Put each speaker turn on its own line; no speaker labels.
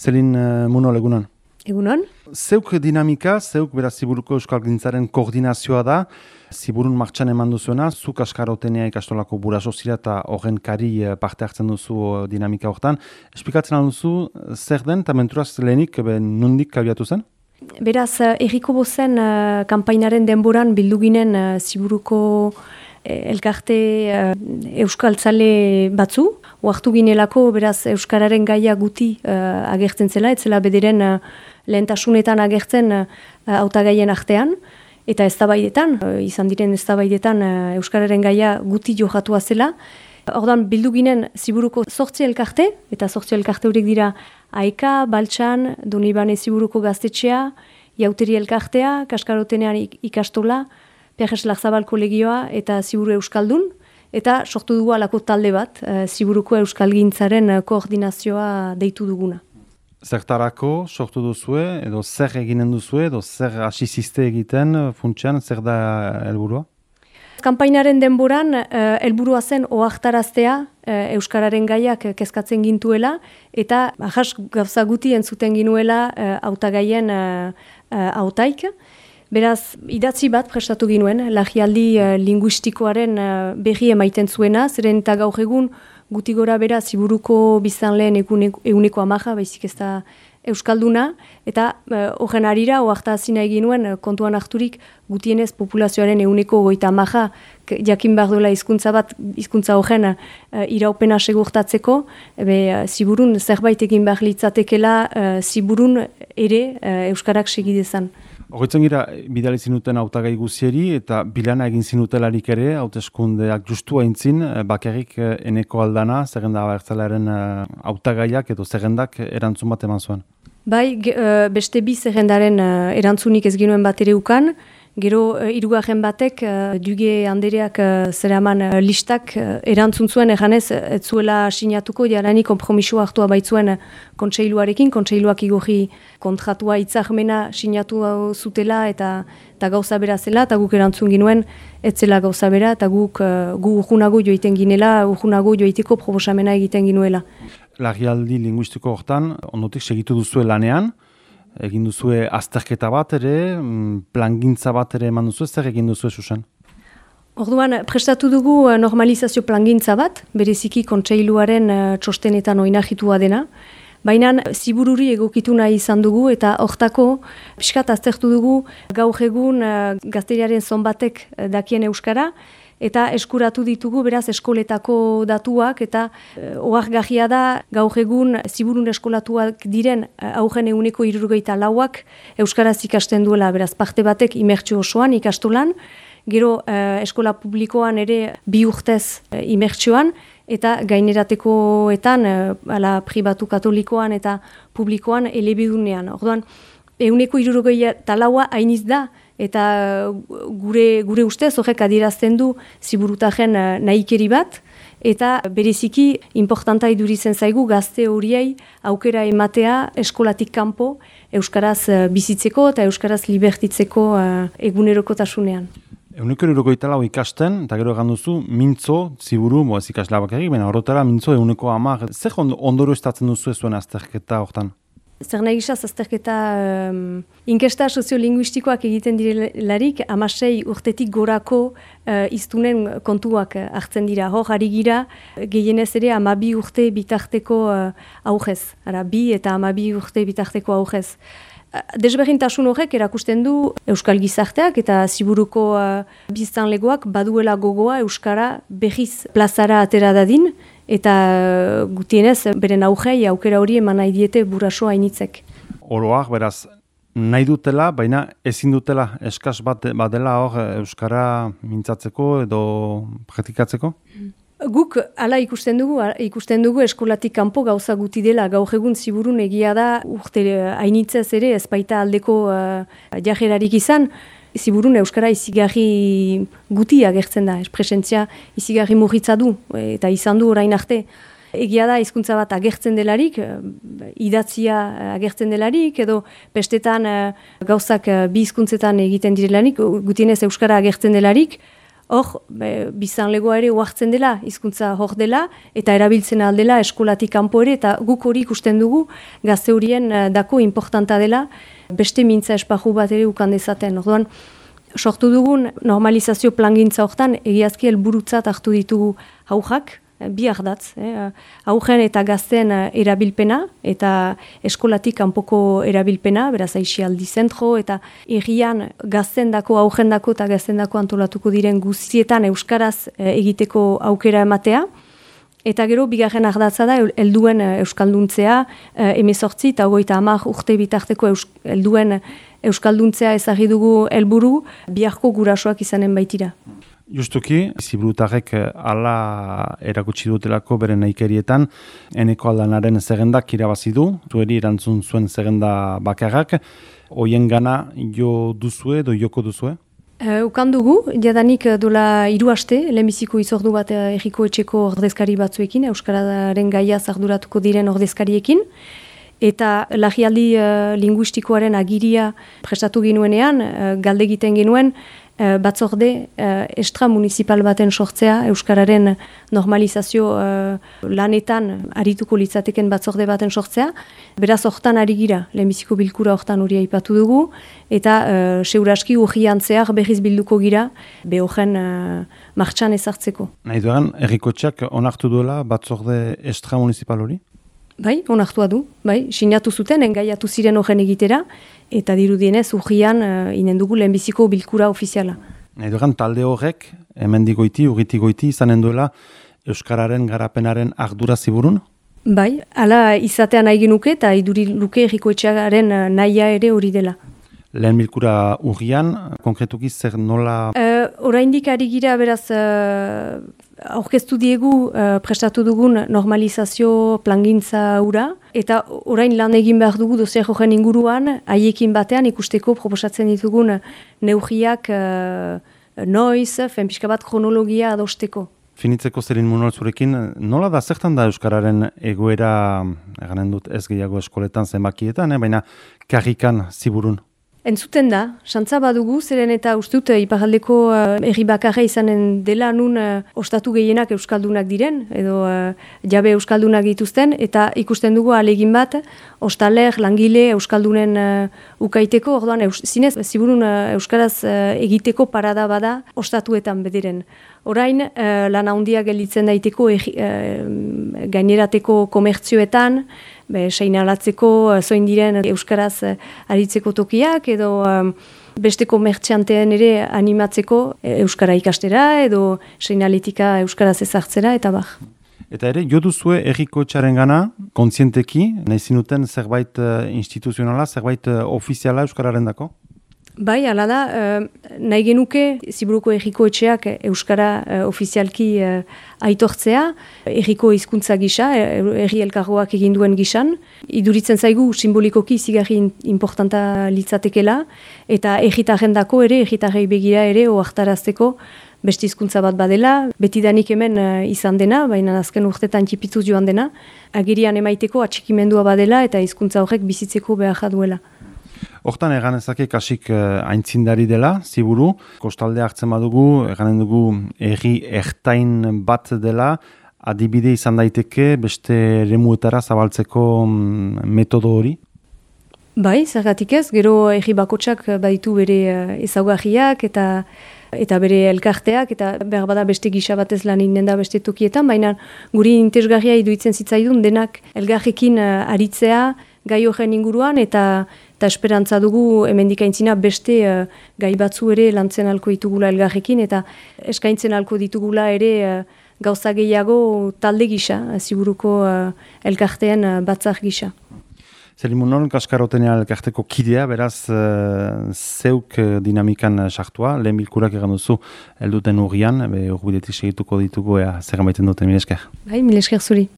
Zelin uh, Muno legunan.
Egunon?
Zeuk dinamika, zeuk beraz Ziburuko Euskal Gintzaren koordinazioa da, Ziburun martxan eman duzuena, zuk askarotenea ikastolako buraso zira eta horren kari eh, parte hartzen duzu eh, dinamika horretan. Esplikatzen duzu zer den, eta menturaz lehenik, nundik kabiatu zen?
Beraz, eh, erriko bozen uh, kampainaren denboran bildu ginen uh, Ziburuko elkarte uh, euskaltzale batzu, oartu ginelako, beraz, euskararen gaia guti agertzen zela, etzela bederen lehentasunetan agertzen hautagaien artean, eta eztabaidetan, izan diren eztabaidetan euskararen gaia guti johatua zela, Ordan bildu ginen ziburuko sortzi elkarte, eta sortzi elkarte horiek dira Aika, Baltsan, Donibane ziburuko gaztetxea, Jauteri elkartea, Kaskarotenean ikastola, Piajes Larzabal kolegioa eta Ziburu Euskaldun, eta sortu dugu alako talde bat, Ziburuko Euskalgintzaren koordinazioa deitu duguna.
Zertarako sortu duzue, edo zer eginen duzue, edo zer asiziste egiten funtsian, zer da helburua?
Kampainaren denboran, uh, elburua zen oaktaraztea uh, Euskararen gaiak kezkatzen gintuela, eta ahas gauza guti entzuten ginuela uh, autagaien uh, autaik. Beraz, idatzi bat prestatu ginuen, lagialdi uh, linguistikoaren uh, berri emaiten zuena, zeren eta gaur egun guti gora bera ziburuko bizan lehen eguneko amaja, baizik ez da Euskalduna, eta eh, horren uh, arira, oakta zina egin nuen, kontuan harturik gutienez populazioaren eguneko goita amaja, jakin behar duela izkuntza bat, izkuntza horren uh, iraupena segurtatzeko, ebe, uh, ziburun zerbait egin behar litzatekela, uh, ziburun ere uh, Euskarak segidezan.
Horretzen gira, bidali zinuten autagai guzieri eta bilana egin zinutelarik ere, hauteskundeak justu haintzin, eh, bakarrik eh, eneko aldana, zerrenda abertzalearen eh, autagaiak edo zerrendak erantzun bat eman zuen.
Bai, beste bi zerrendaren erantzunik ez ginuen bat ere ukan, Gero, uh, irugarren batek, uh, duge handereak uh, zeraman listak erantzun zuen, eganez, ez zuela sinatuko, jarani kompromiso hartua baitzuen kontseiluarekin, kontseiluak igorri kontratua itzahmena sinatu zutela eta, eta gauza bera zela, eta guk erantzun ginuen, ez zela gauza bera, eta guk gu urgunago joiten ginela, urgunago joiteko proposamena egiten ginuela.
Lagialdi linguistiko hortan, ondotik segitu duzu lanean, egin duzue azterketa bat ere, mm, plangintza bat ere eman duzu, zer egin duzu susen?
Orduan, prestatu dugu eh, normalizazio plangintza bat, bereziki kontseiluaren uh, txostenetan oinahitua dena, Baina zibururi egokitu nahi izan dugu eta hortako piskat aztertu dugu gaur egun uh, gazteriaren zonbatek dakien euskara, eta eskuratu ditugu beraz eskoletako datuak eta e, oargahia da gaur egun ziburun eskolatuak diren e, augen eguneko irurgeita lauak Euskaraz ikasten duela. Beraz parte batek imertxo osoan ikastolan, gero e, eskola publikoan ere bi urtez e, imertxoan, eta gaineratekoetan, ala pribatu katolikoan eta publikoan elebidunean. Orduan, eguneko irurgeita laua hainiz da, eta gure gure ustez horrek adierazten du ziburutajen eh, nahikeri bat eta bereziki importanta iduritzen zaigu gazte horiei aukera ematea eskolatik kanpo euskaraz eh, bizitzeko eta euskaraz libertitzeko egunerokotasunean.
Euneko eroko itala ikasten, eta gero egan duzu, mintzo, ziburu, bo ez ikaslabak egin, baina horretara mintzo euneko amar. Zer ondoro estatzen duzu zuen azterketa hortan?
Zer nahi gisa, zazterketa um, inkesta soziolinguistikoak egiten direlarik, amasei urtetik gorako uh, iztunen kontuak hartzen dira. Hor, ari gira, gehienez ere, amabi urte bitarteko uh, aujez. Ara, bi eta amabi urte bitarteko. Uh, Desberintasun horrek erakusten du Euskal Gizarteak eta Ziburuko uh, biztan legoak baduela gogoa Euskara behiz plazara atera dadin, eta eh, gutienez beren augei aukera hori eman nahi diete burasoa initzek.
Oroak, beraz, nahi dutela, baina ezin dutela eskas bat badela hor eh, Euskara mintzatzeko edo praktikatzeko?
Guk hala ikusten dugu, ikusten dugu eskolatik kanpo gauza guti dela, gaur egun ziburun egia da urte eh, hainitzez ere ezpaita aldeko uh, jajerarik izan, Ziburun Euskara izigarri guti agertzen da, espresentzia izigarri murritza du, eta izan du orain arte. Egia da, hizkuntza bat agertzen delarik, eh, idatzia agertzen delarik, edo pestetan eh, gauzak eh, bi hizkuntzetan egiten direlarik, gutienez Euskara agertzen delarik, hor, bizan legoa ere uartzen dela, hizkuntza hor dela, eta erabiltzen aldela eskolatik kanpo ere, eta guk hori ikusten dugu gazte horien uh, dako importanta dela, beste mintza espaju bat ere ukan dezaten. Orduan, sortu dugun normalizazio plangintza hortan, egiazki helburutzat hartu ditugu haujak, bi ardatz, eh, augen eta gazten eh, erabilpena eta eskolatik kanpoko erabilpena, beraz aixialdi zentro eta egian gaztendako, augendako eta gaztendako antolatuko diren guztietan euskaraz eh, egiteko aukera ematea. Eta gero, bigarren ardatza da, helduen eh, euskalduntzea, emezortzi eta ogoita amak urte bitarteko helduen euskalduntzea ezagidugu helburu biharko gurasoak izanen baitira.
Justuki, ziburutarrek eh, ala erakutsi dutelako bere naikerietan, eneko aldanaren zegendak irabazi du, zueri erantzun zuen zegenda bakarrak, hoien gana jo duzue, do joko duzue?
Uh, ukan dugu, jadanik eh, dola hiru aste, lehenbiziko izordu bat erriko etxeko ordezkari batzuekin, Euskararen gaia zarduratuko diren ordezkariekin, eta lagialdi uh, linguistikoaren agiria prestatu ginuenean, uh, galde egiten genuen, uh, batzorde uh, estra municipal baten sortzea, Euskararen normalizazio lanetan arituko litzateken batzorde baten sortzea, beraz hortan ari gira, lehenbiziko bilkura hortan hori aipatu dugu, eta uh, seuraski urgian zehar behiz bilduko gira, behogen uh, martxan ezartzeko.
Nahi duan, errikotxak onartu duela batzorde estra municipal hori?
Bai, onartua du, bai, sinatu zuten, engaiatu ziren horren egitera, eta dirudienez, urgian, uh, inen dugu lehenbiziko bilkura ofiziala.
Edogan, talde horrek, hemen digoiti, urriti izanen duela, Euskararen garapenaren ardura ziburun?
Bai, ala izatean nahi genuke, eta iduri luke errikoetxearen uh, nahia ere hori dela.
Lehen bilkura urgian, konkretuki zer nola...
Uh, oraindik ari gira, beraz, uh, aurkeztu diegu uh, prestatu dugun normalizazio plangintza ura, eta orain lan egin behar dugu dozea jogen inguruan, haiekin batean ikusteko proposatzen ditugun neugiak uh, noiz, fenpiska bat kronologia adosteko.
Finitzeko zerin munol zurekin, nola da zertan da Euskararen egoera, eganen dut ez gehiago eskoletan zenbakietan, eh? baina karrikan ziburun?
Entzuten da, xantza badugu, zeren eta ustut uh, iparaldeko uh, erri bakarra izanen dela nun uh, ostatu gehienak euskaldunak diren, edo uh, jabe euskaldunak dituzten, eta ikusten dugu alegin bat, ostaler, langile, euskaldunen uh, ukaiteko, orduan, eus, zinez, ziburun uh, euskaraz uh, egiteko parada bada ostatuetan bediren. Orain, uh, lan handia gelditzen daiteko uh, gainerateko komertzioetan, be, seinalatzeko eh, zoin diren Euskaraz eh, aritzeko tokiak edo um, beste komertxantean ere animatzeko Euskara ikastera edo seinaletika Euskaraz ezartzera eta bar.
Eta ere, jo duzue erriko txaren gana, kontzienteki, nahi zinuten zerbait instituzionala, zerbait ofiziala Euskararen dako?
Bai, ala da, uh, nahi genuke, ziburuko erriko etxeak Euskara uh, ofizialki aitortzea, erriko hizkuntza gisa, erri elkarroak eginduen gisan. Iduritzen zaigu simbolikoki zigarri importanta litzatekela, eta erritaren dako ere, erritarrei begira ere, oartarazteko, beste hizkuntza bat badela, betidanik hemen izan dena, baina azken urtetan txipituz joan dena, agirian emaiteko atxikimendua badela eta hizkuntza horrek bizitzeko behar duela.
Hortan egan ezake kasik uh, aintzindari dela, ziburu, kostalde hartzen badugu, eganen dugu erri ertain bat dela, adibide izan daiteke beste remuetara zabaltzeko mm, metodo hori?
Bai, zergatik ez, gero erri bakotsak baditu bere uh, ezaugarriak eta eta bere elkarteak, eta behar bada beste gisa batez lan inden da beste tokietan, baina guri interesgarria iduitzen zitzaidun denak elgarrekin uh, aritzea, gai horren inguruan eta eta esperantza dugu emendikaintzina beste uh, gai batzu ere lantzen alko ditugula elgarrekin eta eskaintzen alko ditugula ere uh, gauza gehiago talde gisa, ziburuko uh, elkarteen uh, batzar gisa.
Zelimunon, kaskarotenea elkarteko kidea, beraz, zeuk dinamikan sartua, lehen bilkurak egan duzu, elduten urrian, urbidetik segituko ditugu, ea, zer duten, mil esker?
Bai, mil esker zuri.